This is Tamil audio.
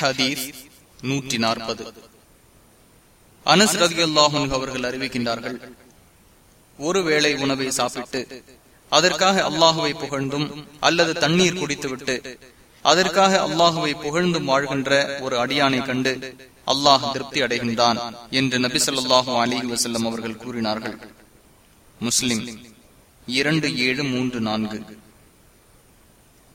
ஹதீஸ் நூற்றி நாற்பது அனஸ் ரதி அல்லாஹன் அவர்கள் அறிவிக்கின்றார்கள் ஒருவேளை உணவை சாப்பிட்டு அதற்காக அல்லாஹுவை புகழ்ந்தும் அல்லது தண்ணீர் குடித்துவிட்டு அதற்காக அல்லாஹுவை புகழ்ந்தும் வாழ்கின்ற ஒரு அடியானை கண்டு அல்லாஹ் திருப்தி அடைகின்றான் என்று நபி சொல்லாஹு அலி வசல்லம் அவர்கள் கூறினார்கள். முஸ்லிம் இரண்டு ஏழு மூன்று நான்கு.